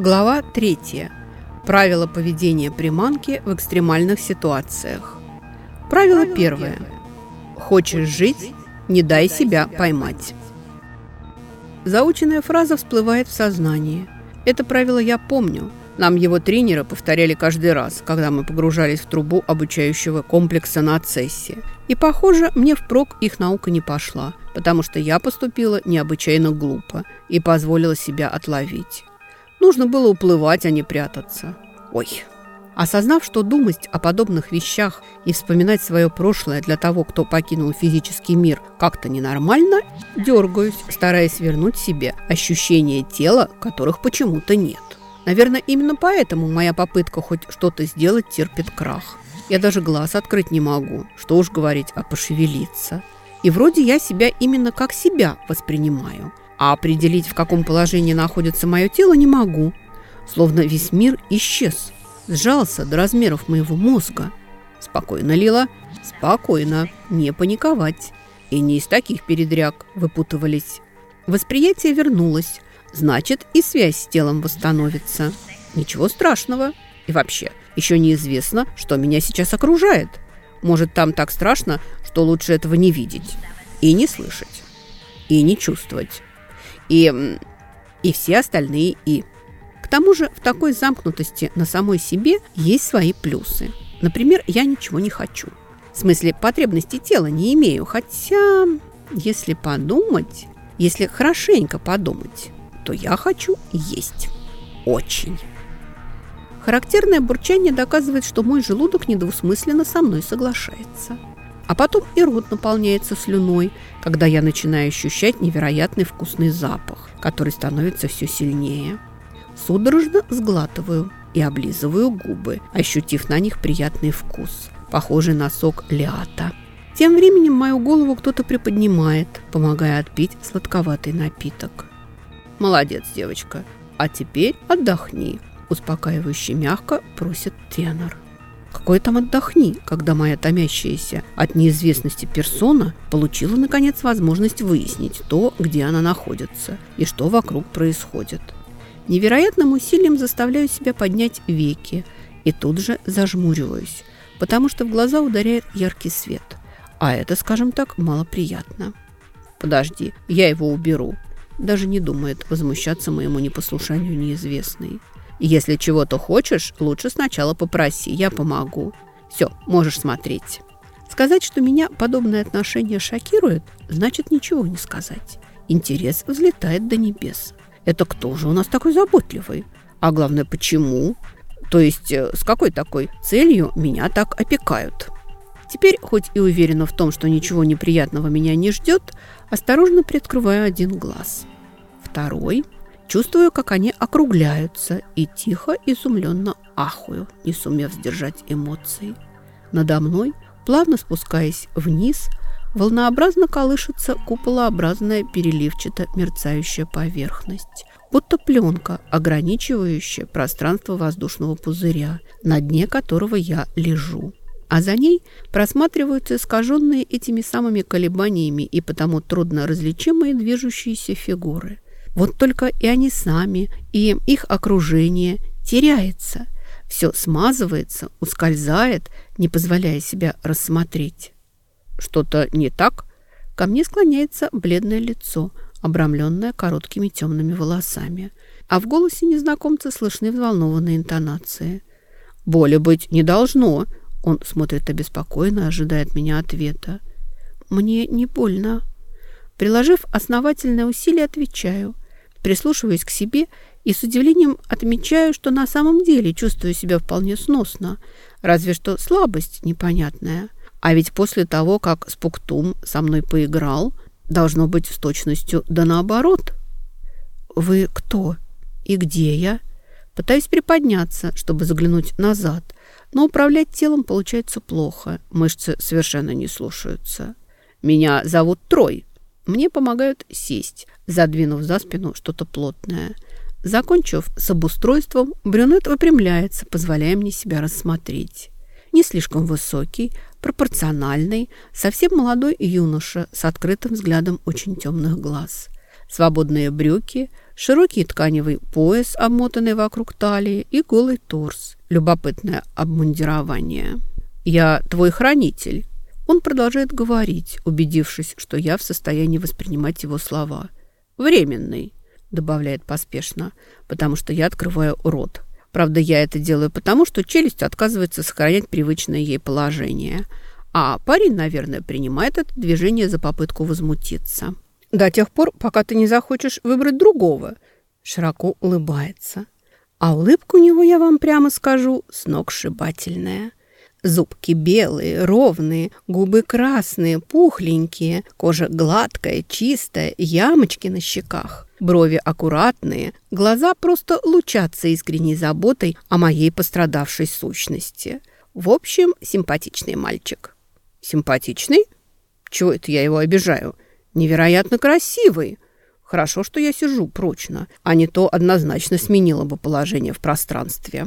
Глава 3. Правила поведения приманки в экстремальных ситуациях. Правило первое. Хочешь жить – не дай себя поймать. Заученная фраза всплывает в сознании. Это правило я помню. Нам его тренеры повторяли каждый раз, когда мы погружались в трубу обучающего комплекса на цессе. И, похоже, мне впрок их наука не пошла, потому что я поступила необычайно глупо и позволила себя отловить. Нужно было уплывать, а не прятаться. Ой. Осознав, что думать о подобных вещах и вспоминать свое прошлое для того, кто покинул физический мир, как-то ненормально, дергаюсь, стараясь вернуть себе ощущение тела, которых почему-то нет. Наверное, именно поэтому моя попытка хоть что-то сделать терпит крах. Я даже глаз открыть не могу, что уж говорить о пошевелиться. И вроде я себя именно как себя воспринимаю – а определить, в каком положении находится мое тело, не могу. Словно весь мир исчез, сжался до размеров моего мозга. Спокойно, Лила, спокойно, не паниковать. И не из таких передряг выпутывались. Восприятие вернулось, значит, и связь с телом восстановится. Ничего страшного. И вообще, еще неизвестно, что меня сейчас окружает. Может, там так страшно, что лучше этого не видеть и не слышать, и не чувствовать и, и все остальные «и». К тому же в такой замкнутости на самой себе есть свои плюсы. Например, я ничего не хочу. В смысле, потребности тела не имею. Хотя, если подумать, если хорошенько подумать, то я хочу есть. Очень. Характерное бурчание доказывает, что мой желудок недвусмысленно со мной соглашается. А потом и рот наполняется слюной, когда я начинаю ощущать невероятный вкусный запах, который становится все сильнее. Судорожно сглатываю и облизываю губы, ощутив на них приятный вкус, похожий на сок леата. Тем временем мою голову кто-то приподнимает, помогая отпить сладковатый напиток. «Молодец, девочка. А теперь отдохни», – успокаивающе мягко просит тенор. Какой там отдохни, когда моя томящаяся от неизвестности персона получила, наконец, возможность выяснить то, где она находится и что вокруг происходит. Невероятным усилием заставляю себя поднять веки и тут же зажмуриваюсь, потому что в глаза ударяет яркий свет. А это, скажем так, малоприятно. «Подожди, я его уберу», даже не думает возмущаться моему непослушанию неизвестной. Если чего-то хочешь, лучше сначала попроси, я помогу. Все, можешь смотреть. Сказать, что меня подобное отношение шокирует, значит ничего не сказать. Интерес взлетает до небес. Это кто же у нас такой заботливый? А главное, почему? То есть, э, с какой такой целью меня так опекают? Теперь, хоть и уверена в том, что ничего неприятного меня не ждет, осторожно приоткрываю один глаз. Второй – Чувствую, как они округляются, и тихо, изумленно ахую, не сумев сдержать эмоций. Надо мной, плавно спускаясь вниз, волнообразно колышется куполообразная переливчато-мерцающая поверхность, будто пленка, ограничивающая пространство воздушного пузыря, на дне которого я лежу. А за ней просматриваются искаженные этими самыми колебаниями и потому трудно различимые движущиеся фигуры – вот только и они сами, и их окружение теряется. Все смазывается, ускользает, не позволяя себя рассмотреть. Что-то не так? Ко мне склоняется бледное лицо, обрамленное короткими темными волосами. А в голосе незнакомца слышны взволнованные интонации. «Боли быть не должно!» Он смотрит обеспокоенно, ожидает меня ответа. «Мне не больно». Приложив основательное усилие, отвечаю. Прислушиваюсь к себе и с удивлением отмечаю, что на самом деле чувствую себя вполне сносно, разве что слабость непонятная. А ведь после того, как Спуктум со мной поиграл, должно быть с точностью да наоборот. «Вы кто? И где я?» Пытаюсь приподняться, чтобы заглянуть назад, но управлять телом получается плохо, мышцы совершенно не слушаются. «Меня зовут Трой», мне помогают сесть, задвинув за спину что-то плотное. Закончив с обустройством, брюнет выпрямляется, позволяя мне себя рассмотреть. Не слишком высокий, пропорциональный, совсем молодой юноша с открытым взглядом очень темных глаз. Свободные брюки, Широкий тканевый пояс, обмотанный вокруг талии, и голый торс. Любопытное обмундирование. «Я твой хранитель». Он продолжает говорить, убедившись, что я в состоянии воспринимать его слова. «Временный», — добавляет поспешно, потому что я открываю рот. Правда, я это делаю потому, что челюсть отказывается сохранять привычное ей положение. А парень, наверное, принимает это движение за попытку возмутиться. До тех пор, пока ты не захочешь выбрать другого. Широко улыбается. А улыбка у него, я вам прямо скажу, сногсшибательная. Зубки белые, ровные, губы красные, пухленькие, кожа гладкая, чистая, ямочки на щеках, брови аккуратные, глаза просто лучатся искренней заботой о моей пострадавшей сущности. В общем, симпатичный мальчик. Симпатичный? Чего это я его обижаю? Невероятно красивый. Хорошо, что я сижу прочно, а не то однозначно сменила бы положение в пространстве.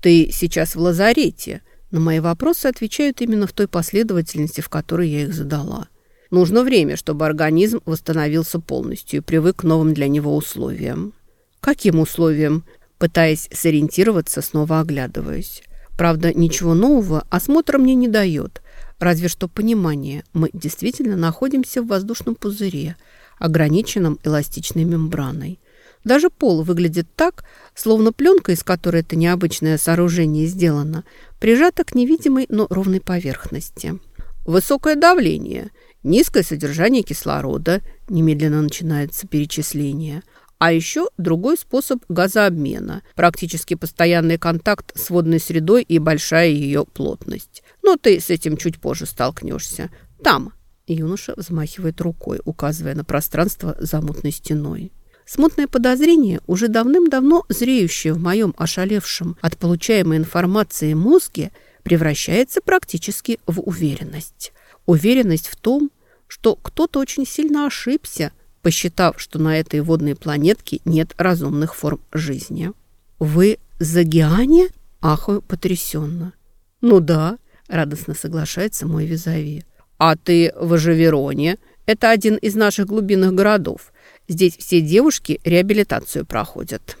Ты сейчас в лазарете. На мои вопросы отвечают именно в той последовательности, в которой я их задала. Нужно время, чтобы организм восстановился полностью и привык к новым для него условиям. Каким условиям? Пытаясь сориентироваться, снова оглядываюсь. Правда, ничего нового осмотр мне не дает – Разве что понимание. Мы действительно находимся в воздушном пузыре, ограниченном эластичной мембраной. Даже пол выглядит так, словно пленка, из которой это необычное сооружение сделано, прижата к невидимой, но ровной поверхности. Высокое давление, низкое содержание кислорода, немедленно начинается перечисление – а еще другой способ газообмена, практически постоянный контакт с водной средой и большая ее плотность. Но ты с этим чуть позже столкнешься. Там. Юноша взмахивает рукой, указывая на пространство за мутной стеной. Смутное подозрение, уже давным-давно зреющее в моем ошалевшем от получаемой информации мозге, превращается практически в уверенность. Уверенность в том, что кто-то очень сильно ошибся, посчитав, что на этой водной планетке нет разумных форм жизни. «Вы Загиане?» – ахаю потрясенно. «Ну да», – радостно соглашается мой визави. «А ты в Ажавероне? Это один из наших глубинных городов. Здесь все девушки реабилитацию проходят».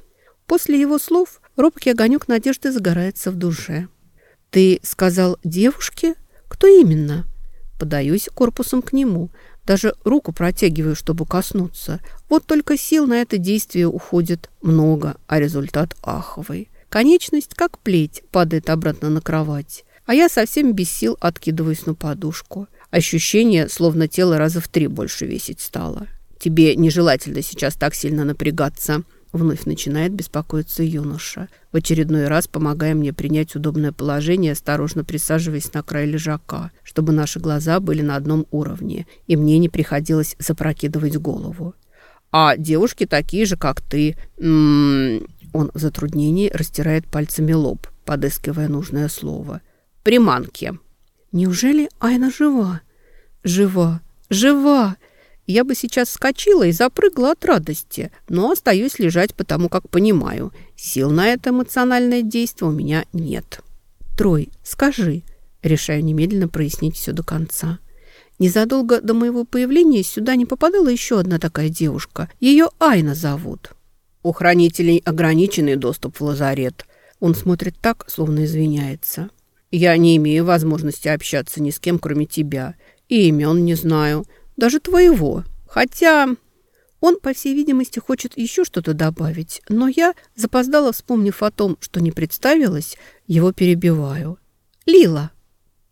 После его слов робкий огонек надежды загорается в душе. «Ты сказал девушке? Кто именно?» Подаюсь корпусом к нему – даже руку протягиваю, чтобы коснуться. Вот только сил на это действие уходит много, а результат аховый. Конечность, как плеть, падает обратно на кровать. А я совсем без сил откидываюсь на подушку. Ощущение, словно тело раза в три больше весить стало. Тебе нежелательно сейчас так сильно напрягаться. Вновь начинает беспокоиться юноша, в очередной раз помогая мне принять удобное положение, осторожно присаживаясь на край лежака, чтобы наши глаза были на одном уровне, и мне не приходилось запрокидывать голову. «А девушки такие же, как ты...» М -м -м Он в затруднении растирает пальцами лоб, подыскивая нужное слово. «Приманки». «Неужели Айна жива?» «Жива! Жива!» Я бы сейчас вскочила и запрыгла от радости, но остаюсь лежать, потому как понимаю, сил на это эмоциональное действие у меня нет. «Трой, скажи», — решаю немедленно прояснить все до конца. Незадолго до моего появления сюда не попадала еще одна такая девушка. Ее Айна зовут. У хранителей ограниченный доступ в лазарет. Он смотрит так, словно извиняется. Я не имею возможности общаться ни с кем, кроме тебя. И имен не знаю даже твоего. Хотя он, по всей видимости, хочет еще что-то добавить, но я, запоздала, вспомнив о том, что не представилась, его перебиваю. «Лила!»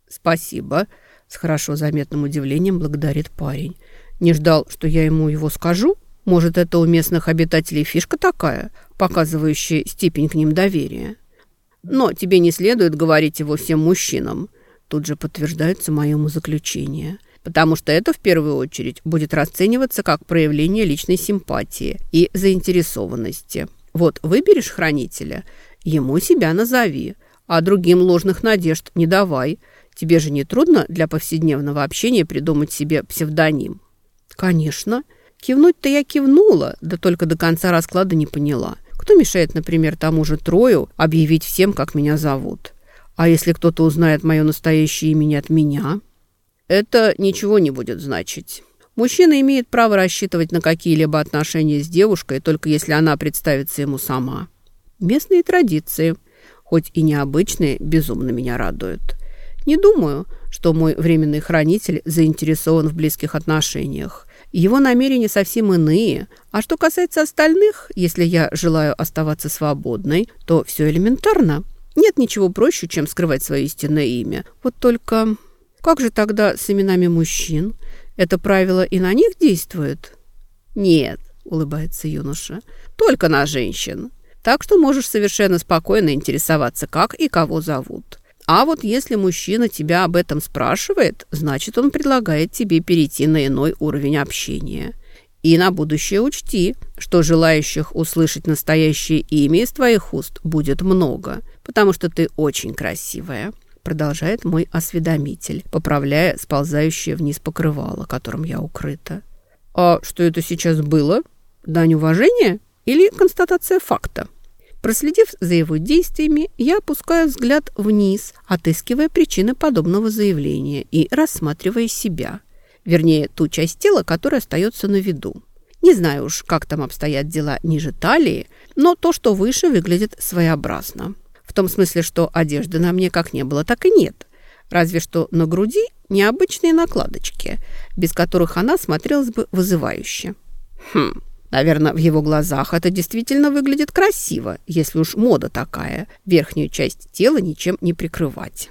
«Спасибо!» — с хорошо заметным удивлением благодарит парень. «Не ждал, что я ему его скажу? Может, это у местных обитателей фишка такая, показывающая степень к ним доверия? Но тебе не следует говорить его всем мужчинам». Тут же подтверждается моему заключение потому что это в первую очередь будет расцениваться как проявление личной симпатии и заинтересованности. Вот выберешь хранителя, ему себя назови, а другим ложных надежд не давай. Тебе же не трудно для повседневного общения придумать себе псевдоним? Конечно. Кивнуть-то я кивнула, да только до конца расклада не поняла. Кто мешает, например, тому же Трою объявить всем, как меня зовут? А если кто-то узнает мое настоящее имя от меня? Это ничего не будет значить. Мужчина имеет право рассчитывать на какие-либо отношения с девушкой, только если она представится ему сама. Местные традиции, хоть и необычные, безумно меня радуют. Не думаю, что мой временный хранитель заинтересован в близких отношениях. Его намерения совсем иные. А что касается остальных, если я желаю оставаться свободной, то все элементарно. Нет ничего проще, чем скрывать свое истинное имя. Вот только как же тогда с именами мужчин? Это правило и на них действует? Нет, улыбается юноша, только на женщин. Так что можешь совершенно спокойно интересоваться, как и кого зовут. А вот если мужчина тебя об этом спрашивает, значит, он предлагает тебе перейти на иной уровень общения. И на будущее учти, что желающих услышать настоящее имя из твоих уст будет много, потому что ты очень красивая продолжает мой осведомитель, поправляя сползающее вниз покрывало, которым я укрыта. «А что это сейчас было? Дань уважения или констатация факта?» Проследив за его действиями, я опускаю взгляд вниз, отыскивая причины подобного заявления и рассматривая себя. Вернее, ту часть тела, которая остается на виду. Не знаю уж, как там обстоят дела ниже талии, но то, что выше, выглядит своеобразно. В том смысле, что одежды на мне как не было, так и нет. Разве что на груди необычные накладочки, без которых она смотрелась бы вызывающе. Хм, наверное, в его глазах это действительно выглядит красиво, если уж мода такая, верхнюю часть тела ничем не прикрывать.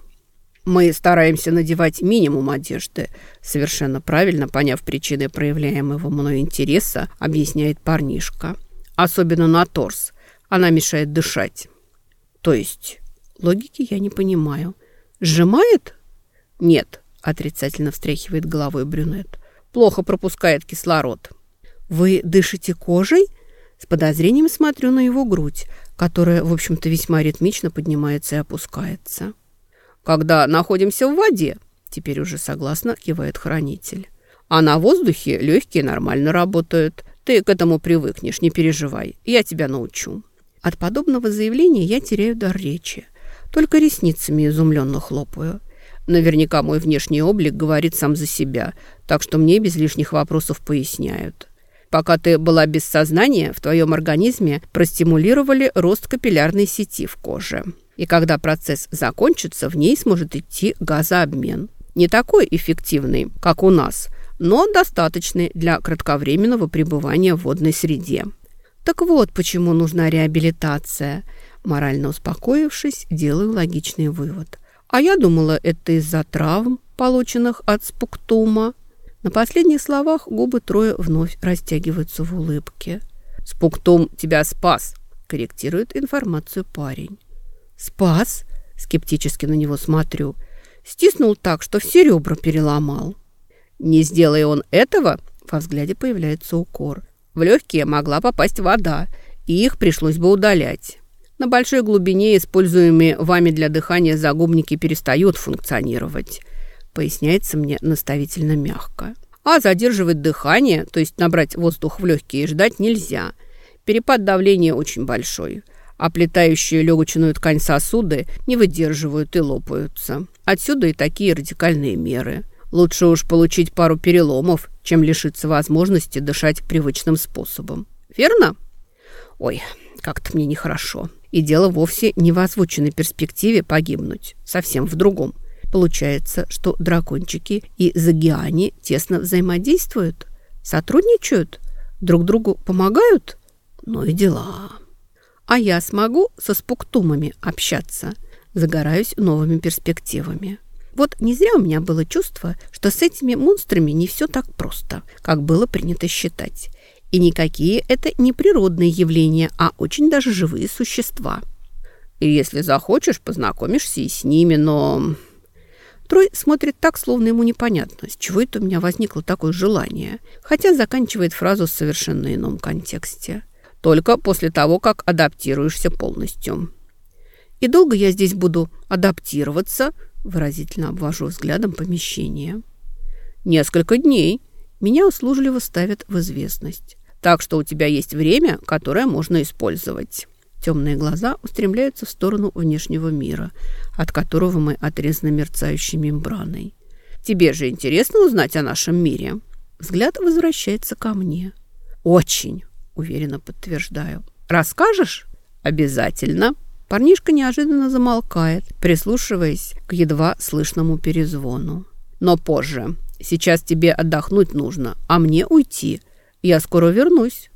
Мы стараемся надевать минимум одежды. Совершенно правильно, поняв причины проявляемого мной интереса, объясняет парнишка. Особенно на торс. Она мешает дышать. То есть логики я не понимаю. Сжимает? Нет, отрицательно встряхивает головой брюнет. Плохо пропускает кислород. Вы дышите кожей? С подозрением смотрю на его грудь, которая, в общем-то, весьма ритмично поднимается и опускается. Когда находимся в воде, теперь уже согласно кивает хранитель. А на воздухе легкие нормально работают. Ты к этому привыкнешь, не переживай. Я тебя научу. От подобного заявления я теряю дар речи. Только ресницами изумленно хлопаю. Наверняка мой внешний облик говорит сам за себя, так что мне без лишних вопросов поясняют. Пока ты была без сознания, в твоем организме простимулировали рост капиллярной сети в коже. И когда процесс закончится, в ней сможет идти газообмен. Не такой эффективный, как у нас, но достаточный для кратковременного пребывания в водной среде. Так вот, почему нужна реабилитация. Морально успокоившись, делаю логичный вывод. А я думала, это из-за травм, полученных от спуктума. На последних словах губы Троя вновь растягиваются в улыбке. «Спуктум тебя спас», – корректирует информацию парень. «Спас?» – скептически на него смотрю. Стиснул так, что все ребра переломал. «Не сделая он этого», – во взгляде появляется укор. В легкие могла попасть вода, и их пришлось бы удалять. На большой глубине используемые вами для дыхания загубники перестают функционировать, поясняется мне наставительно мягко. А задерживать дыхание, то есть набрать воздух в легкие, ждать нельзя. Перепад давления очень большой. Оплетающие легочную ткань сосуды не выдерживают и лопаются. Отсюда и такие радикальные меры – Лучше уж получить пару переломов, чем лишиться возможности дышать привычным способом. Верно? Ой, как-то мне нехорошо. И дело вовсе не в озвученной перспективе погибнуть. Совсем в другом. Получается, что дракончики и загиане тесно взаимодействуют, сотрудничают, друг другу помогают. Ну и дела. А я смогу со спуктумами общаться. Загораюсь новыми перспективами. Вот не зря у меня было чувство, что с этими монстрами не все так просто, как было принято считать. И никакие это не природные явления, а очень даже живые существа. И если захочешь, познакомишься и с ними, но... Трой смотрит так, словно ему непонятно, с чего это у меня возникло такое желание, хотя заканчивает фразу в совершенно ином контексте. Только после того, как адаптируешься полностью. И долго я здесь буду адаптироваться, Выразительно обвожу взглядом помещение. Несколько дней. Меня услужливо ставят в известность. Так что у тебя есть время, которое можно использовать. Темные глаза устремляются в сторону внешнего мира, от которого мы отрезаны мерцающей мембраной. Тебе же интересно узнать о нашем мире? Взгляд возвращается ко мне. «Очень!» – уверенно подтверждаю. «Расскажешь?» «Обязательно!» Парнишка неожиданно замолкает, прислушиваясь к едва слышному перезвону. «Но позже. Сейчас тебе отдохнуть нужно, а мне уйти. Я скоро вернусь».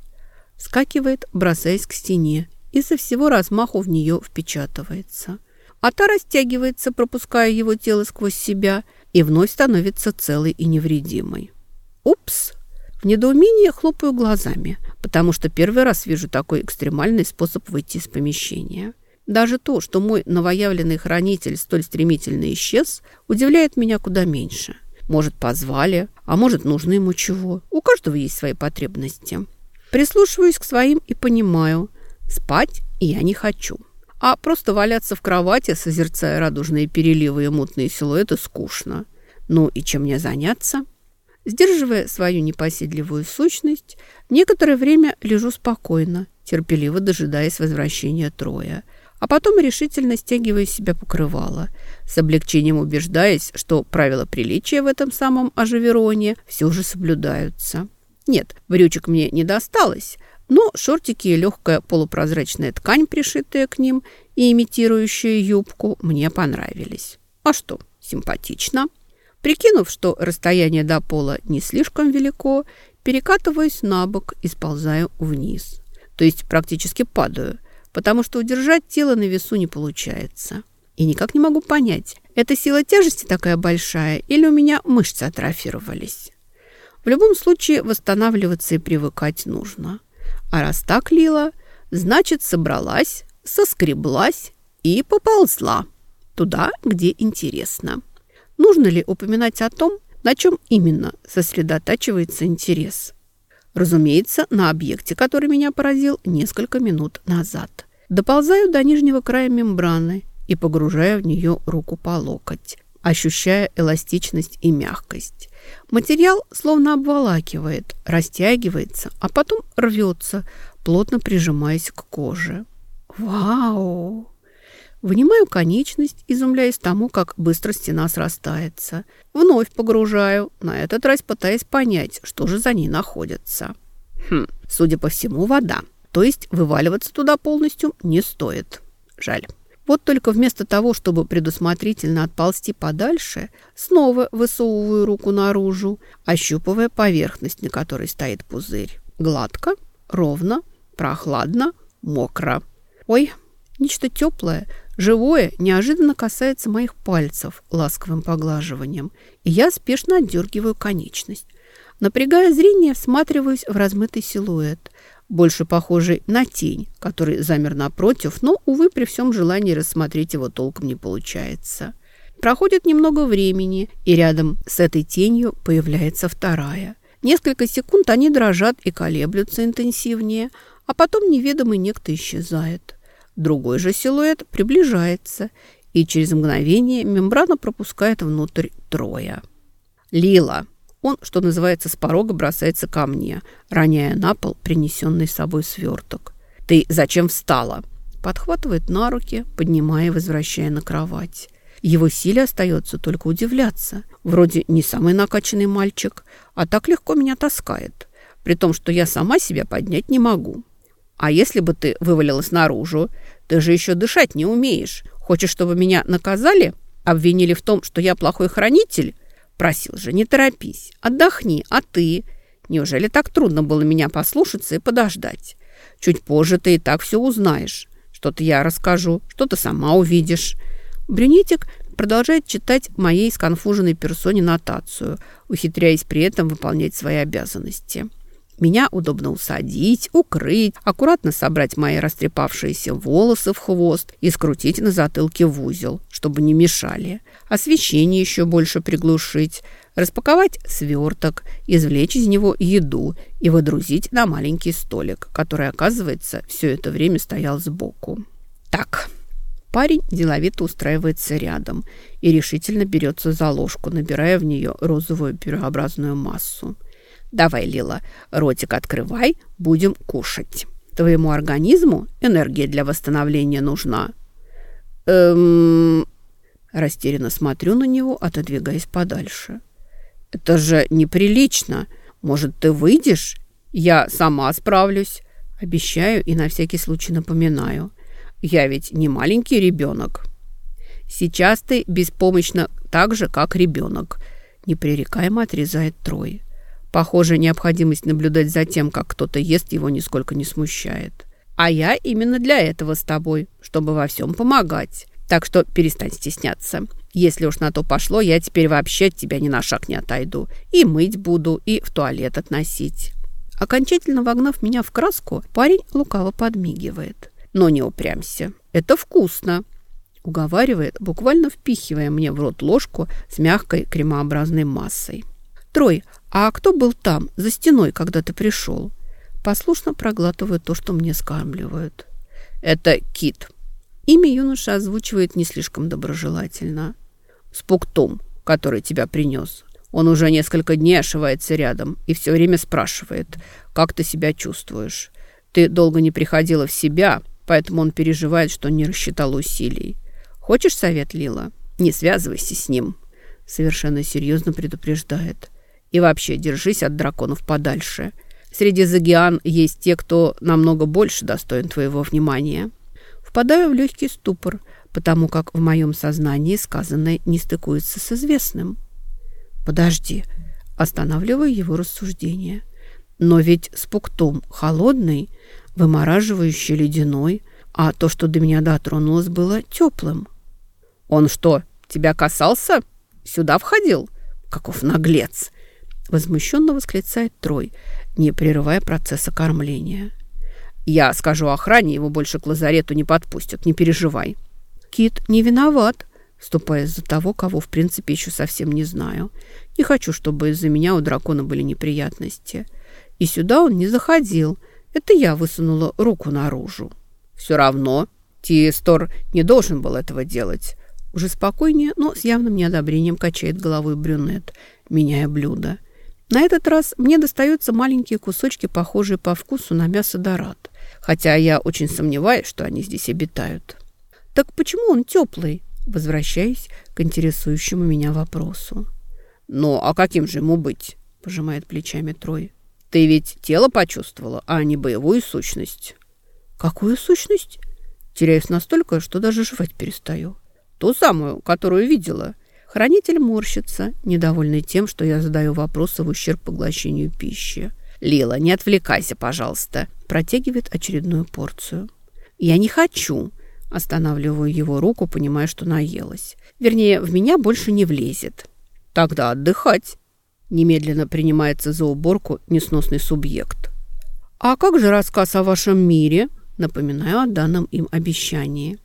Скакивает, бросаясь к стене, и со всего размаху в нее впечатывается. А та растягивается, пропуская его тело сквозь себя, и вновь становится целой и невредимой. «Упс!» В недоумении хлопаю глазами, потому что первый раз вижу такой экстремальный способ выйти из помещения. Даже то, что мой новоявленный хранитель столь стремительно исчез, удивляет меня куда меньше. Может, позвали, а может, нужно ему чего. У каждого есть свои потребности. Прислушиваюсь к своим и понимаю, спать я не хочу. А просто валяться в кровати, созерцая радужные переливы и мутные силуэты, скучно. Ну и чем мне заняться? Сдерживая свою непоседливую сущность, некоторое время лежу спокойно, терпеливо дожидаясь возвращения Троя – а потом решительно стягиваю себя покрывало, с облегчением убеждаясь, что правила приличия в этом самом оживероне все же соблюдаются. Нет, брючек мне не досталось, но шортики и легкая полупрозрачная ткань, пришитая к ним и имитирующая юбку, мне понравились. А что, симпатично. Прикинув, что расстояние до пола не слишком велико, перекатываюсь на бок и сползаю вниз. То есть практически падаю – потому что удержать тело на весу не получается. И никак не могу понять, это сила тяжести такая большая или у меня мышцы атрофировались. В любом случае восстанавливаться и привыкать нужно. А раз так, Лила, значит, собралась, соскреблась и поползла туда, где интересно. Нужно ли упоминать о том, на чем именно сосредотачивается интерес? Разумеется, на объекте, который меня поразил несколько минут назад. Доползаю до нижнего края мембраны и погружаю в нее руку по локоть, ощущая эластичность и мягкость. Материал словно обволакивает, растягивается, а потом рвется, плотно прижимаясь к коже. Вау! Вынимаю конечность, изумляясь тому, как быстро стена срастается. Вновь погружаю, на этот раз пытаясь понять, что же за ней находится. Хм, судя по всему, вода. То есть вываливаться туда полностью не стоит. Жаль. Вот только вместо того, чтобы предусмотрительно отползти подальше, снова высовываю руку наружу, ощупывая поверхность, на которой стоит пузырь. Гладко, ровно, прохладно, мокро. Ой, нечто теплое – Живое неожиданно касается моих пальцев ласковым поглаживанием, и я спешно отдергиваю конечность. Напрягая зрение, всматриваюсь в размытый силуэт, больше похожий на тень, который замер напротив, но, увы, при всем желании рассмотреть его толком не получается. Проходит немного времени, и рядом с этой тенью появляется вторая. Несколько секунд они дрожат и колеблются интенсивнее, а потом неведомый некто исчезает. Другой же силуэт приближается, и через мгновение мембрана пропускает внутрь трое. «Лила!» Он, что называется, с порога бросается ко мне, роняя на пол принесенный с собой сверток. «Ты зачем встала?» Подхватывает на руки, поднимая и возвращая на кровать. Его силе остается только удивляться. Вроде не самый накачанный мальчик, а так легко меня таскает. При том, что я сама себя поднять не могу. А если бы ты вывалилась наружу? Ты же еще дышать не умеешь. Хочешь, чтобы меня наказали? Обвинили в том, что я плохой хранитель? Просил же, не торопись, отдохни, а ты? Неужели так трудно было меня послушаться и подождать? Чуть позже ты и так все узнаешь. Что-то я расскажу, что-то сама увидишь. Брюнетик продолжает читать моей сконфуженной персоне нотацию, ухитряясь при этом выполнять свои обязанности. Меня удобно усадить, укрыть, аккуратно собрать мои растрепавшиеся волосы в хвост и скрутить на затылке в узел, чтобы не мешали. Освещение еще больше приглушить, распаковать сверток, извлечь из него еду и выдрузить на маленький столик, который, оказывается, все это время стоял сбоку. Так, парень деловито устраивается рядом и решительно берется за ложку, набирая в нее розовую пюреобразную массу. Давай, Лила, ротик открывай, будем кушать. Твоему организму энергия для восстановления нужна. Эм... Растерянно смотрю на него, отодвигаясь подальше. Это же неприлично. Может, ты выйдешь? Я сама справлюсь. Обещаю и на всякий случай напоминаю. Я ведь не маленький ребенок. Сейчас ты беспомощна так же, как ребенок. Непререкаемо отрезает Трой. Похоже, необходимость наблюдать за тем, как кто-то ест, его нисколько не смущает. А я именно для этого с тобой, чтобы во всем помогать. Так что перестань стесняться. Если уж на то пошло, я теперь вообще от тебя ни на шаг не отойду. И мыть буду, и в туалет относить». Окончательно вогнав меня в краску, парень лукаво подмигивает. «Но не упрямься. Это вкусно!» Уговаривает, буквально впихивая мне в рот ложку с мягкой кремообразной массой. «Трой, а кто был там, за стеной, когда ты пришел?» Послушно проглатываю то, что мне скармливают. «Это Кит», Имя юноша озвучивает не слишком доброжелательно. «Спуктум, который тебя принес. Он уже несколько дней ошивается рядом и все время спрашивает, как ты себя чувствуешь. Ты долго не приходила в себя, поэтому он переживает, что не рассчитал усилий. Хочешь совет, Лила? Не связывайся с ним». Совершенно серьезно предупреждает. «И вообще, держись от драконов подальше. Среди загиан есть те, кто намного больше достоин твоего внимания». Впадаю в легкий ступор, потому как в моем сознании сказанное не стыкуется с известным. «Подожди», — останавливаю его рассуждение. «Но ведь спуктум холодный, вымораживающий ледяной, а то, что до меня дотронулось, было теплым». «Он что, тебя касался? Сюда входил? Каков наглец!» Возмущенно восклицает Трой, не прерывая процесса кормления. Я скажу охране, его больше к лазарету не подпустят, не переживай. Кит не виноват, ступая за того, кого в принципе еще совсем не знаю. Не хочу, чтобы из-за меня у дракона были неприятности. И сюда он не заходил. Это я высунула руку наружу. Все равно Тиестор не должен был этого делать. Уже спокойнее, но с явным неодобрением качает головой брюнет, меняя блюдо. На этот раз мне достаются маленькие кусочки, похожие по вкусу на мясо дорад хотя я очень сомневаюсь, что они здесь обитают. Так почему он теплый? Возвращаясь к интересующему меня вопросу. «Ну, а каким же ему быть?» – пожимает плечами Трой. «Ты ведь тело почувствовала, а не боевую сущность». «Какую сущность?» Теряюсь настолько, что даже жевать перестаю. «Ту самую, которую видела». Хранитель морщится, недовольный тем, что я задаю вопросы в ущерб поглощению пищи. «Лила, не отвлекайся, пожалуйста», – протягивает очередную порцию. «Я не хочу», – останавливаю его руку, понимая, что наелась. Вернее, в меня больше не влезет. «Тогда отдыхать», – немедленно принимается за уборку несносный субъект. «А как же рассказ о вашем мире?» – напоминаю о данном им обещании.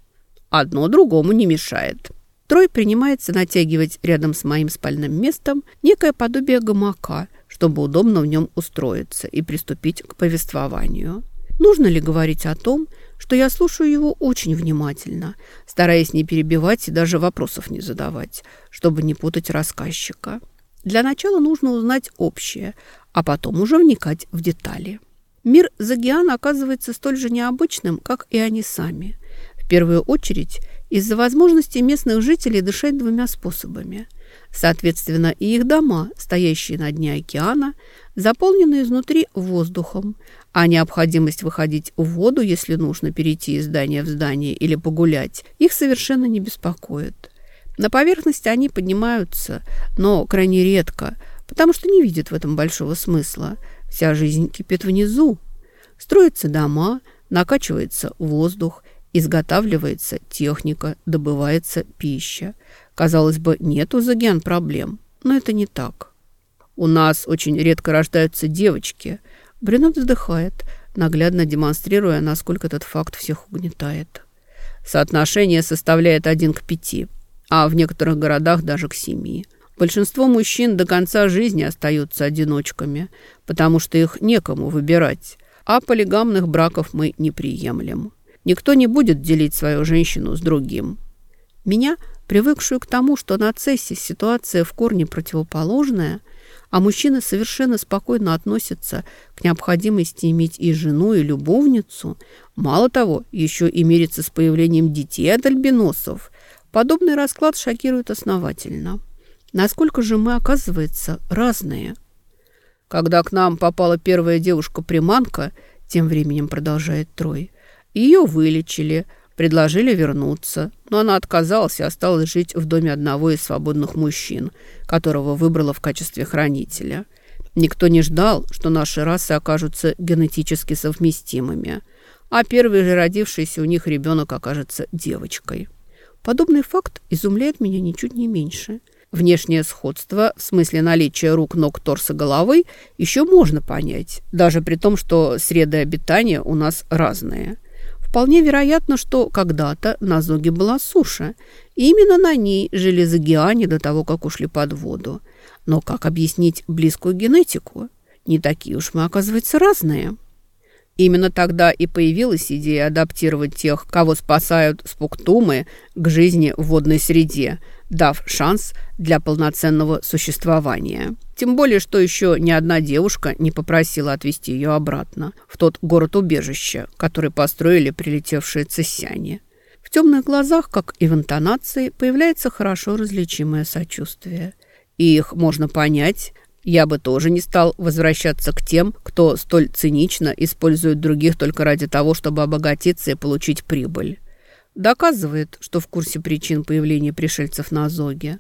«Одно другому не мешает». Трой принимается натягивать рядом с моим спальным местом некое подобие гамака, чтобы удобно в нем устроиться и приступить к повествованию. Нужно ли говорить о том, что я слушаю его очень внимательно, стараясь не перебивать и даже вопросов не задавать, чтобы не путать рассказчика? Для начала нужно узнать общее, а потом уже вникать в детали. Мир Загиана оказывается столь же необычным, как и они сами. В первую очередь из-за возможности местных жителей дышать двумя способами – Соответственно, и их дома, стоящие на дне океана, заполнены изнутри воздухом, а необходимость выходить в воду, если нужно перейти из здания в здание или погулять, их совершенно не беспокоит. На поверхности они поднимаются, но крайне редко, потому что не видят в этом большого смысла. Вся жизнь кипит внизу. Строятся дома, накачивается воздух, изготавливается техника, добывается пища. Казалось бы, нет у Загиан проблем, но это не так. У нас очень редко рождаются девочки. Брюнет вздыхает, наглядно демонстрируя, насколько этот факт всех угнетает. Соотношение составляет один к пяти, а в некоторых городах даже к семи. Большинство мужчин до конца жизни остаются одиночками, потому что их некому выбирать, а полигамных браков мы не приемлем. Никто не будет делить свою женщину с другим. Меня привыкшую к тому, что на цессе ситуация в корне противоположная, а мужчины совершенно спокойно относятся к необходимости иметь и жену, и любовницу, мало того, еще и мириться с появлением детей от альбиносов, подобный расклад шокирует основательно. Насколько же мы, оказывается, разные? Когда к нам попала первая девушка-приманка, тем временем продолжает Трой, ее вылечили, предложили вернуться, но она отказалась и осталась жить в доме одного из свободных мужчин, которого выбрала в качестве хранителя. Никто не ждал, что наши расы окажутся генетически совместимыми, а первый же родившийся у них ребенок окажется девочкой. Подобный факт изумляет меня ничуть не меньше – Внешнее сходство, в смысле наличия рук, ног, торса, головы, еще можно понять, даже при том, что среды обитания у нас разные. Вполне вероятно, что когда-то на Зоге была суша, и именно на ней жили загиане до того, как ушли под воду. Но как объяснить близкую генетику? Не такие уж мы, оказывается, разные. Именно тогда и появилась идея адаптировать тех, кого спасают спуктумы, к жизни в водной среде – дав шанс для полноценного существования. Тем более, что еще ни одна девушка не попросила отвезти ее обратно, в тот город-убежище, который построили прилетевшие цесяне. В темных глазах, как и в интонации, появляется хорошо различимое сочувствие. И их можно понять. Я бы тоже не стал возвращаться к тем, кто столь цинично использует других только ради того, чтобы обогатиться и получить прибыль. Доказывает, что в курсе причин появления пришельцев на Азоге.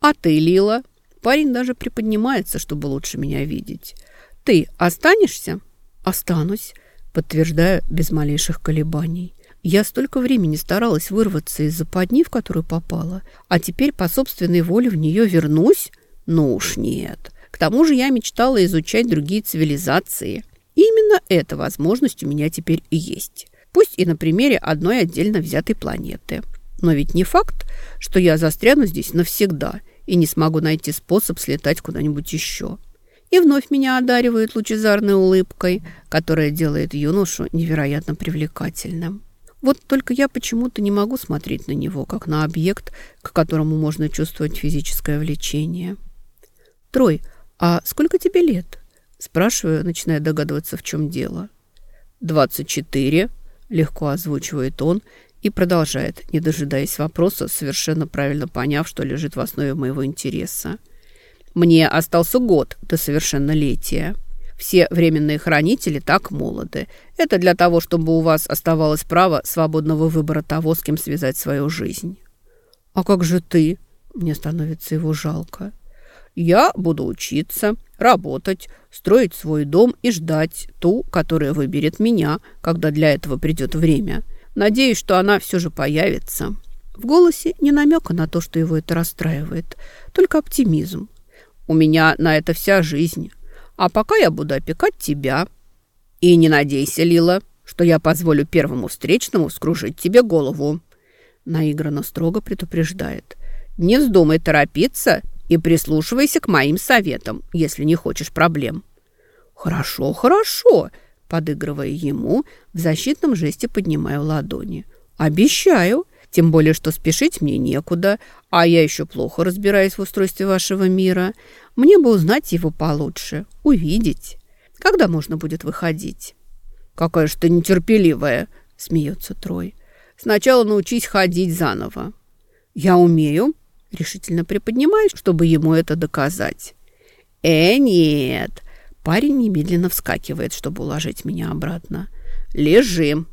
А ты, Лила? Парень даже приподнимается, чтобы лучше меня видеть. Ты останешься? Останусь, подтверждаю без малейших колебаний. Я столько времени старалась вырваться из западни, в которую попала, а теперь по собственной воле в нее вернусь? Ну уж нет. К тому же я мечтала изучать другие цивилизации. Именно эта возможность у меня теперь есть пусть и на примере одной отдельно взятой планеты. Но ведь не факт, что я застряну здесь навсегда и не смогу найти способ слетать куда-нибудь еще. И вновь меня одаривают лучезарной улыбкой, которая делает юношу невероятно привлекательным. Вот только я почему-то не могу смотреть на него, как на объект, к которому можно чувствовать физическое влечение. «Трой, а сколько тебе лет?» Спрашиваю, начиная догадываться, в чем дело. «Двадцать четыре», легко озвучивает он и продолжает, не дожидаясь вопроса, совершенно правильно поняв, что лежит в основе моего интереса. «Мне остался год до совершеннолетия. Все временные хранители так молоды. Это для того, чтобы у вас оставалось право свободного выбора того, с кем связать свою жизнь». «А как же ты?» Мне становится его жалко. «Я буду учиться, работать, строить свой дом и ждать ту, которая выберет меня, когда для этого придет время. Надеюсь, что она все же появится». В голосе не намека на то, что его это расстраивает, только оптимизм. «У меня на это вся жизнь, а пока я буду опекать тебя. И не надейся, Лила, что я позволю первому встречному скружить тебе голову». Наигранно строго предупреждает. «Не вздумай торопиться и прислушивайся к моим советам, если не хочешь проблем». «Хорошо, хорошо», – подыгрывая ему, в защитном жесте поднимаю ладони. «Обещаю, тем более, что спешить мне некуда, а я еще плохо разбираюсь в устройстве вашего мира. Мне бы узнать его получше, увидеть. Когда можно будет выходить?» «Какая же ты нетерпеливая!» – смеется Трой. «Сначала научись ходить заново». «Я умею», Решительно приподнимаюсь, чтобы ему это доказать. «Э, нет!» Парень немедленно вскакивает, чтобы уложить меня обратно. «Лежим!»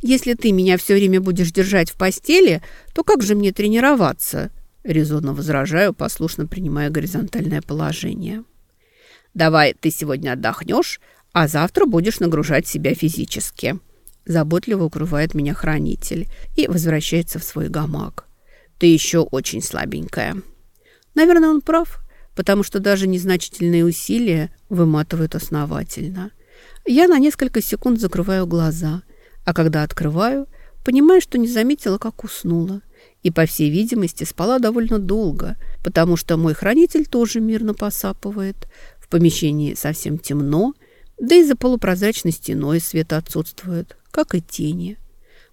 «Если ты меня все время будешь держать в постели, то как же мне тренироваться?» Резонно возражаю, послушно принимая горизонтальное положение. «Давай ты сегодня отдохнешь, а завтра будешь нагружать себя физически». Заботливо укрывает меня хранитель и возвращается в свой гамак. Ты еще очень слабенькая». Наверное, он прав, потому что даже незначительные усилия выматывают основательно. Я на несколько секунд закрываю глаза, а когда открываю, понимаю, что не заметила, как уснула. И, по всей видимости, спала довольно долго, потому что мой хранитель тоже мирно посапывает. В помещении совсем темно, да и за полупрозрачной стеной свет отсутствует, как и тени.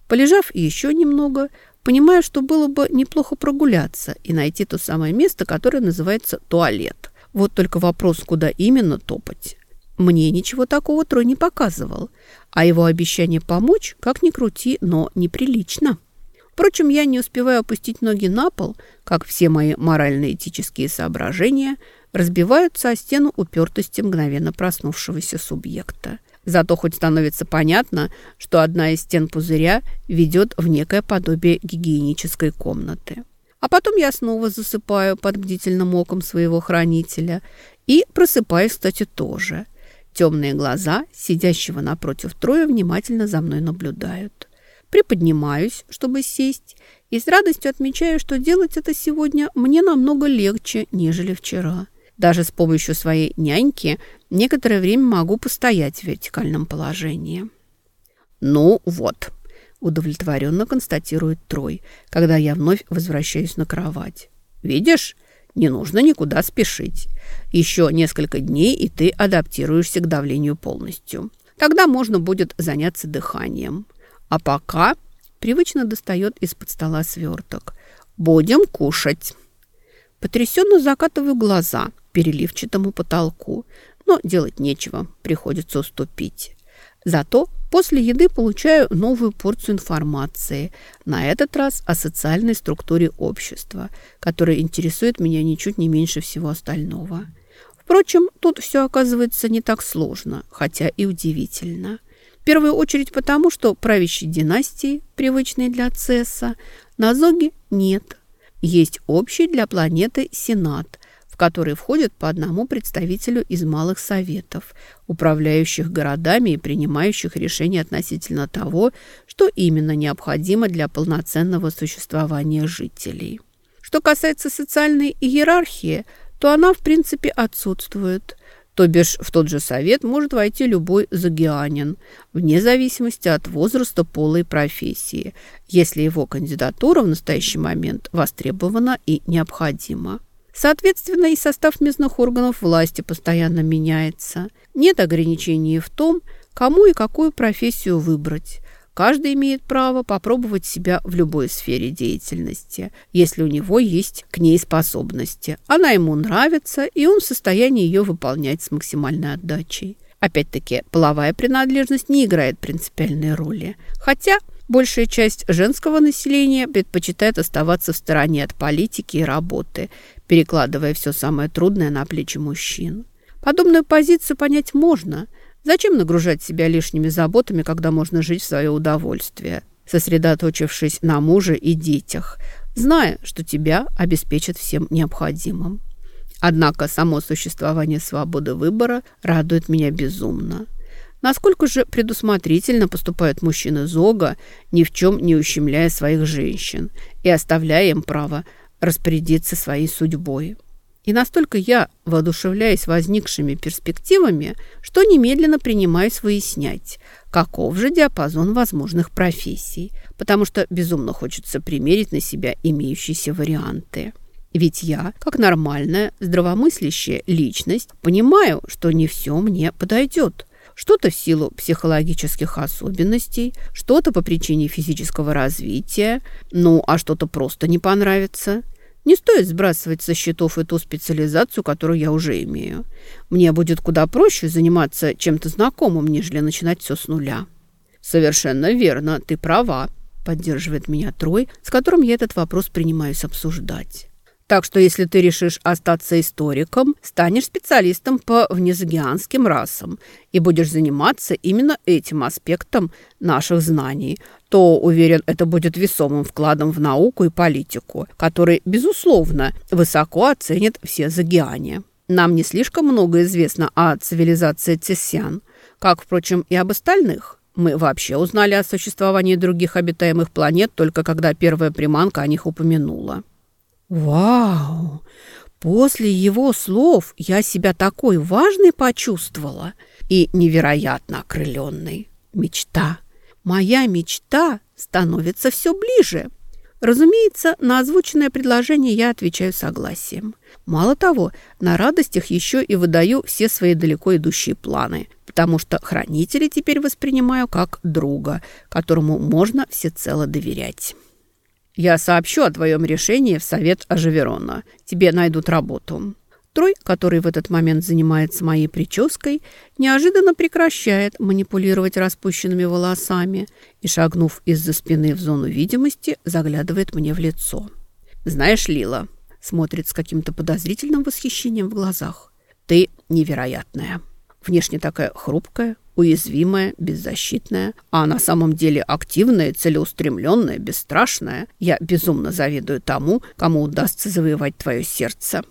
Полежав еще немного, понимая, что было бы неплохо прогуляться и найти то самое место, которое называется туалет. Вот только вопрос, куда именно топать. Мне ничего такого Трой не показывал, а его обещание помочь, как ни крути, но неприлично. Впрочем, я не успеваю опустить ноги на пол, как все мои морально-этические соображения разбиваются о стену упертости мгновенно проснувшегося субъекта. Зато хоть становится понятно, что одна из стен пузыря ведет в некое подобие гигиенической комнаты. А потом я снова засыпаю под бдительным оком своего хранителя и просыпаюсь, кстати, тоже. Темные глаза сидящего напротив Троя внимательно за мной наблюдают. Приподнимаюсь, чтобы сесть, и с радостью отмечаю, что делать это сегодня мне намного легче, нежели вчера. Даже с помощью своей няньки некоторое время могу постоять в вертикальном положении. «Ну вот», – удовлетворенно констатирует Трой, когда я вновь возвращаюсь на кровать. «Видишь, не нужно никуда спешить. Еще несколько дней, и ты адаптируешься к давлению полностью. Тогда можно будет заняться дыханием. А пока привычно достает из-под стола сверток. «Будем кушать». Потрясенно закатываю глаза переливчатому потолку, но делать нечего, приходится уступить. Зато после еды получаю новую порцию информации, на этот раз о социальной структуре общества, которая интересует меня ничуть не меньше всего остального. Впрочем, тут все оказывается не так сложно, хотя и удивительно. В первую очередь потому, что правящей династии, привычной для Цесса, на Зоге нет. Есть общий для планеты Сенат, в который входит по одному представителю из малых советов, управляющих городами и принимающих решения относительно того, что именно необходимо для полноценного существования жителей. Что касается социальной иерархии, то она в принципе отсутствует. То бишь в тот же совет может войти любой загианин, вне зависимости от возраста, пола и профессии, если его кандидатура в настоящий момент востребована и необходима. Соответственно, и состав местных органов власти постоянно меняется. Нет ограничений в том, кому и какую профессию выбрать. Каждый имеет право попробовать себя в любой сфере деятельности, если у него есть к ней способности. Она ему нравится, и он в состоянии ее выполнять с максимальной отдачей. Опять-таки, половая принадлежность не играет принципиальной роли. Хотя большая часть женского населения предпочитает оставаться в стороне от политики и работы, перекладывая все самое трудное на плечи мужчин. Подобную позицию понять можно. Зачем нагружать себя лишними заботами, когда можно жить в свое удовольствие, сосредоточившись на муже и детях, зная, что тебя обеспечат всем необходимым. Однако само существование свободы выбора радует меня безумно. Насколько же предусмотрительно поступают мужчины Зога, ни в чем не ущемляя своих женщин и оставляя им право распорядиться своей судьбой. И настолько я воодушевляюсь возникшими перспективами, что немедленно принимаюсь выяснять, каков же диапазон возможных профессий, потому что безумно хочется примерить на себя имеющиеся варианты. Ведь я, как нормальная, здравомыслящая личность, понимаю, что не все мне подойдет. Что-то в силу психологических особенностей, что-то по причине физического развития, ну, а что-то просто не понравится – не стоит сбрасывать со счетов и ту специализацию, которую я уже имею. Мне будет куда проще заниматься чем-то знакомым, нежели начинать все с нуля». «Совершенно верно, ты права», – поддерживает меня Трой, с которым я этот вопрос принимаюсь обсуждать. Так что если ты решишь остаться историком, станешь специалистом по внезагианским расам и будешь заниматься именно этим аспектом наших знаний, то, уверен, это будет весомым вкладом в науку и политику, который, безусловно, высоко оценит все загиане. Нам не слишком много известно о цивилизации Тессян, как, впрочем, и об остальных. Мы вообще узнали о существовании других обитаемых планет только когда первая приманка о них упомянула. Вау! После его слов я себя такой важной почувствовала и невероятно окрыленной. Мечта. Моя мечта становится все ближе. Разумеется, на озвученное предложение я отвечаю согласием. Мало того, на радостях еще и выдаю все свои далеко идущие планы, потому что хранители теперь воспринимаю как друга, которому можно всецело доверять. Я сообщу о твоем решении в совет Ажеверона. Тебе найдут работу». Трой, который в этот момент занимается моей прической, неожиданно прекращает манипулировать распущенными волосами и, шагнув из-за спины в зону видимости, заглядывает мне в лицо. «Знаешь, Лила, смотрит с каким-то подозрительным восхищением в глазах. «Ты невероятная. Внешне такая хрупкая, уязвимая, беззащитная, а на самом деле активная, целеустремленная, бесстрашная. Я безумно завидую тому, кому удастся завоевать твое сердце».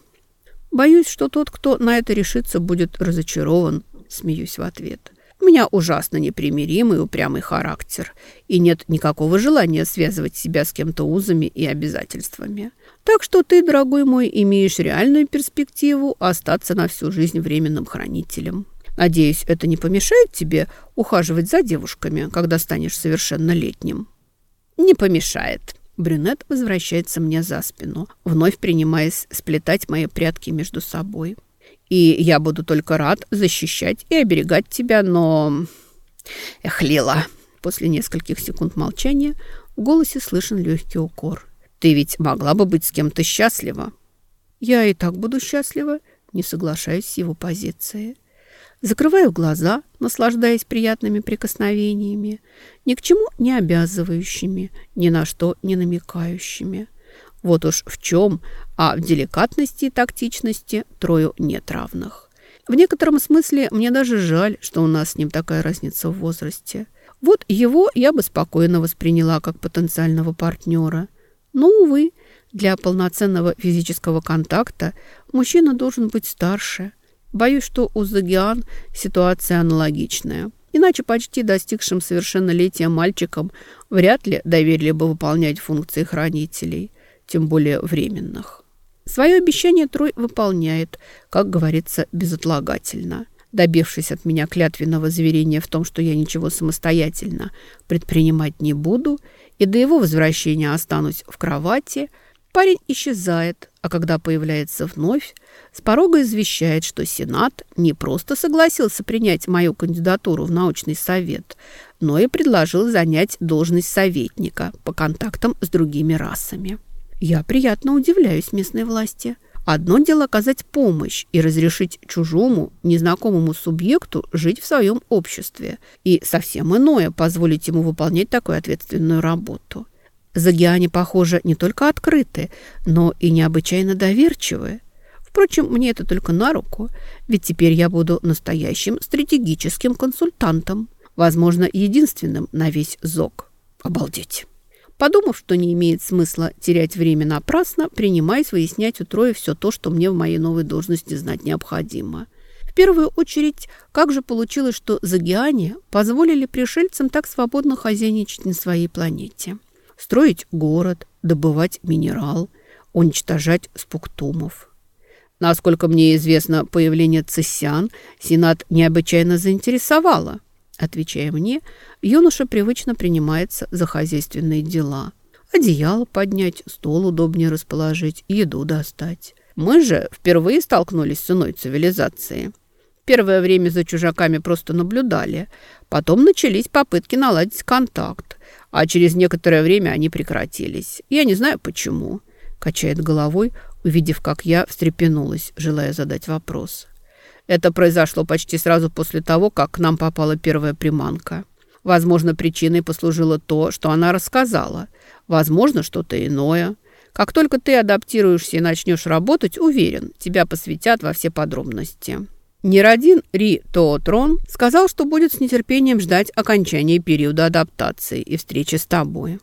Боюсь, что тот, кто на это решится, будет разочарован, смеюсь в ответ. У меня ужасно непримиримый упрямый характер, и нет никакого желания связывать себя с кем-то узами и обязательствами. Так что ты, дорогой мой, имеешь реальную перспективу остаться на всю жизнь временным хранителем. Надеюсь, это не помешает тебе ухаживать за девушками, когда станешь совершеннолетним?» «Не помешает», Брюнет возвращается мне за спину, вновь принимаясь сплетать мои прятки между собой. И я буду только рад защищать и оберегать тебя, но... Эх, Лила, после нескольких секунд молчания в голосе слышен легкий укор. Ты ведь могла бы быть с кем-то счастлива. Я и так буду счастлива, не соглашаюсь с его позицией. Закрываю глаза, наслаждаясь приятными прикосновениями, ни к чему не обязывающими, ни на что не намекающими. Вот уж в чем, а в деликатности и тактичности трою нет равных. В некотором смысле мне даже жаль, что у нас с ним такая разница в возрасте. Вот его я бы спокойно восприняла как потенциального партнера. Но, увы, для полноценного физического контакта мужчина должен быть старше – Боюсь, что у Загиан ситуация аналогичная. Иначе почти достигшим совершеннолетия мальчикам вряд ли доверили бы выполнять функции хранителей, тем более временных. Свое обещание Трой выполняет, как говорится, безотлагательно. Добившись от меня клятвенного заверения в том, что я ничего самостоятельно предпринимать не буду, и до его возвращения останусь в кровати – Парень исчезает, а когда появляется вновь, с порога извещает, что Сенат не просто согласился принять мою кандидатуру в научный совет, но и предложил занять должность советника по контактам с другими расами. Я приятно удивляюсь местной власти. Одно дело оказать помощь и разрешить чужому, незнакомому субъекту жить в своем обществе, и совсем иное позволить ему выполнять такую ответственную работу – Загиане, похоже, не только открыты, но и необычайно доверчивы. Впрочем, мне это только на руку, ведь теперь я буду настоящим стратегическим консультантом, возможно, единственным на весь ЗОГ. Обалдеть! Подумав, что не имеет смысла терять время напрасно, принимаясь выяснять у Троя все то, что мне в моей новой должности знать необходимо. В первую очередь, как же получилось, что Загиане позволили пришельцам так свободно хозяйничать на своей планете? Строить город, добывать минерал, уничтожать спуктумов. Насколько мне известно, появление цессян Сенат необычайно заинтересовало. Отвечая мне, юноша привычно принимается за хозяйственные дела. Одеяло поднять, стол удобнее расположить, еду достать. Мы же впервые столкнулись с иной цивилизацией. Первое время за чужаками просто наблюдали. Потом начались попытки наладить контакт а через некоторое время они прекратились. Я не знаю, почему», – качает головой, увидев, как я встрепенулась, желая задать вопрос. «Это произошло почти сразу после того, как к нам попала первая приманка. Возможно, причиной послужило то, что она рассказала. Возможно, что-то иное. Как только ты адаптируешься и начнешь работать, уверен, тебя посвятят во все подробности». Неродин Ри Тоотрон сказал, что будет с нетерпением ждать окончания периода адаптации и встречи с тобой.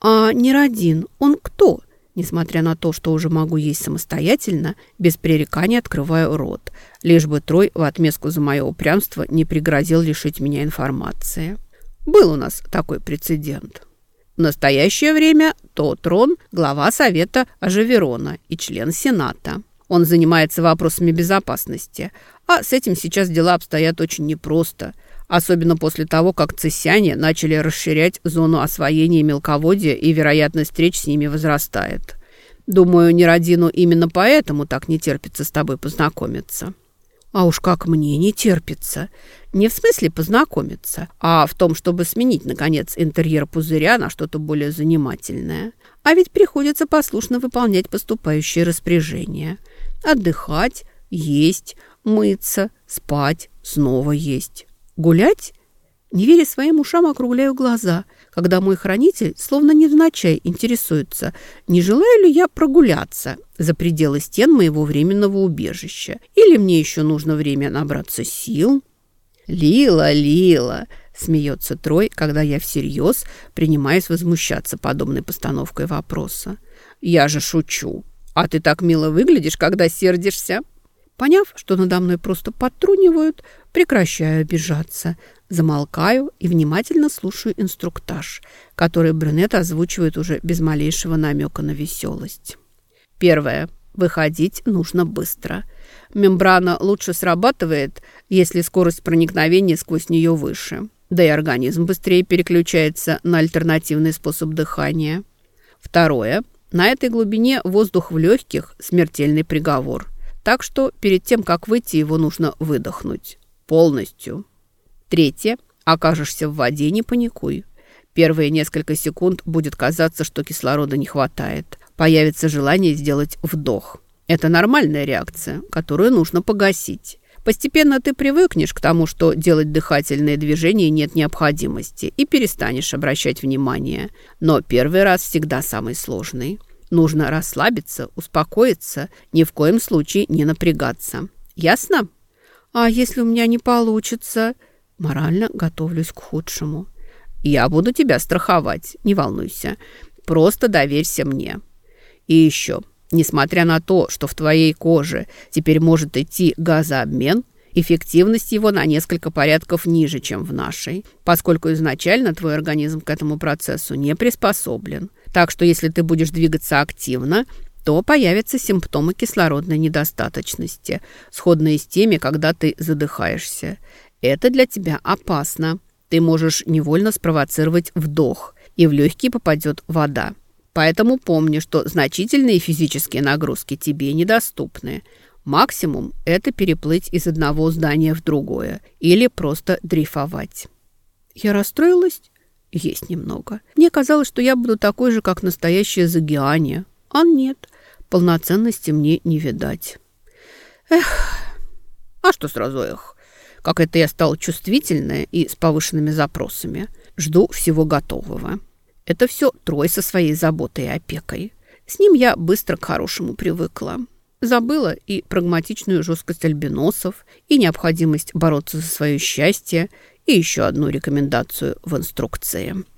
А Неродин, он кто? Несмотря на то, что уже могу есть самостоятельно, без пререкания открываю рот, лишь бы Трой в отместку за мое упрямство не пригрозил лишить меня информации. Был у нас такой прецедент. В настоящее время Тотрон – глава Совета Ажеверона и член Сената. Он занимается вопросами безопасности, а с этим сейчас дела обстоят очень непросто, особенно после того, как цесяне начали расширять зону освоения мелководья и вероятность встреч с ними возрастает. Думаю, Неродину именно поэтому так не терпится с тобой познакомиться. А уж как мне не терпится. Не в смысле познакомиться, а в том, чтобы сменить, наконец, интерьер пузыря на что-то более занимательное. А ведь приходится послушно выполнять поступающие распоряжения. Отдыхать, есть, мыться, спать, снова есть. Гулять? Не веря своим ушам, округляю глаза, когда мой хранитель словно невзначай интересуется, не желаю ли я прогуляться за пределы стен моего временного убежища, или мне еще нужно время набраться сил. «Лила, Лила!» – смеется Трой, когда я всерьез принимаюсь возмущаться подобной постановкой вопроса. «Я же шучу. А ты так мило выглядишь, когда сердишься». Поняв, что надо мной просто подтрунивают, прекращаю обижаться, замолкаю и внимательно слушаю инструктаж, который брюнет озвучивает уже без малейшего намека на веселость. Первое. Выходить нужно быстро. Мембрана лучше срабатывает, если скорость проникновения сквозь нее выше. Да и организм быстрее переключается на альтернативный способ дыхания. Второе. На этой глубине воздух в легких – смертельный приговор. Так что перед тем, как выйти, его нужно выдохнуть. Полностью. Третье. Окажешься в воде, не паникуй. Первые несколько секунд будет казаться, что кислорода не хватает. Появится желание сделать вдох. Это нормальная реакция, которую нужно погасить. Постепенно ты привыкнешь к тому, что делать дыхательные движения нет необходимости, и перестанешь обращать внимание. Но первый раз всегда самый сложный. Нужно расслабиться, успокоиться, ни в коем случае не напрягаться. Ясно? А если у меня не получится? Морально готовлюсь к худшему. Я буду тебя страховать, не волнуйся. Просто доверься мне. И еще, несмотря на то, что в твоей коже теперь может идти газообмен, эффективность его на несколько порядков ниже, чем в нашей, поскольку изначально твой организм к этому процессу не приспособлен. Так что если ты будешь двигаться активно, то появятся симптомы кислородной недостаточности, сходные с теми, когда ты задыхаешься. Это для тебя опасно. Ты можешь невольно спровоцировать вдох, и в легкие попадет вода. Поэтому помни, что значительные физические нагрузки тебе недоступны. Максимум – это переплыть из одного здания в другое или просто дрейфовать. Я расстроилась? Есть немного. Мне казалось, что я буду такой же, как настоящая Загиане. А нет, полноценности мне не видать. Эх, а что сразу эх? Как это я стала чувствительная и с повышенными запросами. Жду всего готового. Это все Трой со своей заботой и опекой. С ним я быстро к хорошему привыкла. Забыла и прагматичную жесткость альбиносов, и необходимость бороться за свое счастье, и еще одну рекомендацию в инструкции –